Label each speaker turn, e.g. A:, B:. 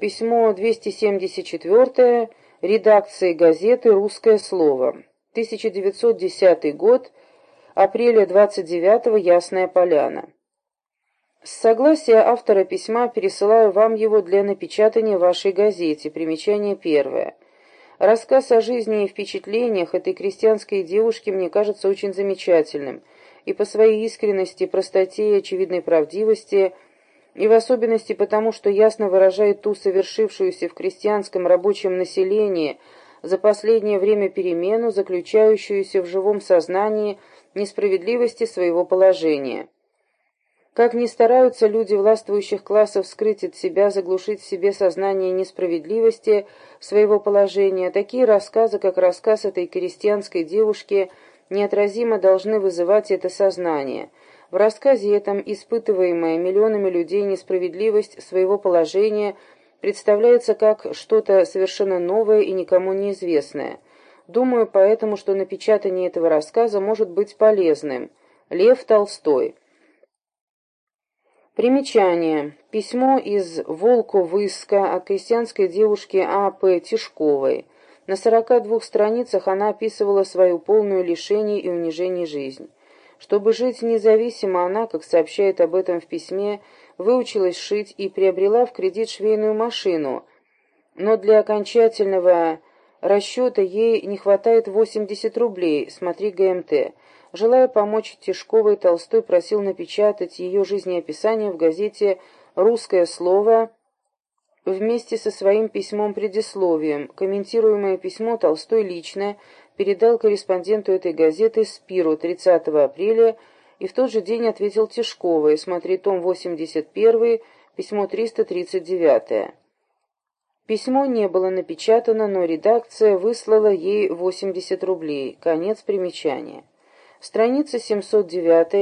A: Письмо 274 редакции газеты «Русское слово». 1910 год, апреля 29-го, Ясная Поляна. С согласия автора письма пересылаю вам его для напечатания в вашей газете. Примечание первое. Рассказ о жизни и впечатлениях этой крестьянской девушки мне кажется очень замечательным, и по своей искренности, простоте и очевидной правдивости, и в особенности потому, что ясно выражает ту совершившуюся в крестьянском рабочем населении за последнее время перемену, заключающуюся в живом сознании несправедливости своего положения. Как ни стараются люди властвующих классов скрыть от себя, заглушить в себе сознание несправедливости своего положения, такие рассказы, как рассказ этой крестьянской девушки, неотразимо должны вызывать это сознание. В рассказе этом испытываемая миллионами людей несправедливость своего положения представляется как что-то совершенно новое и никому неизвестное. Думаю поэтому, что напечатание этого рассказа может быть полезным. Лев Толстой Примечание. Письмо из Волковыска от крестьянской девушки А.П. Тишковой. На 42 страницах она описывала свою полную лишений и унижений жизнь. Чтобы жить независимо, она, как сообщает об этом в письме, выучилась шить и приобрела в кредит швейную машину, но для окончательного расчета ей не хватает 80 рублей, смотри ГМТ. Желая помочь Тишковой, Толстой просил напечатать ее жизнеописание в газете «Русское слово» вместе со своим письмом-предисловием. Комментируемое письмо Толстой лично передал корреспонденту этой газеты Спиру 30 апреля и в тот же день ответил Тишковой, смотри том 81, письмо 339. Письмо не было напечатано, но редакция выслала ей 80 рублей. Конец примечания. Страница 709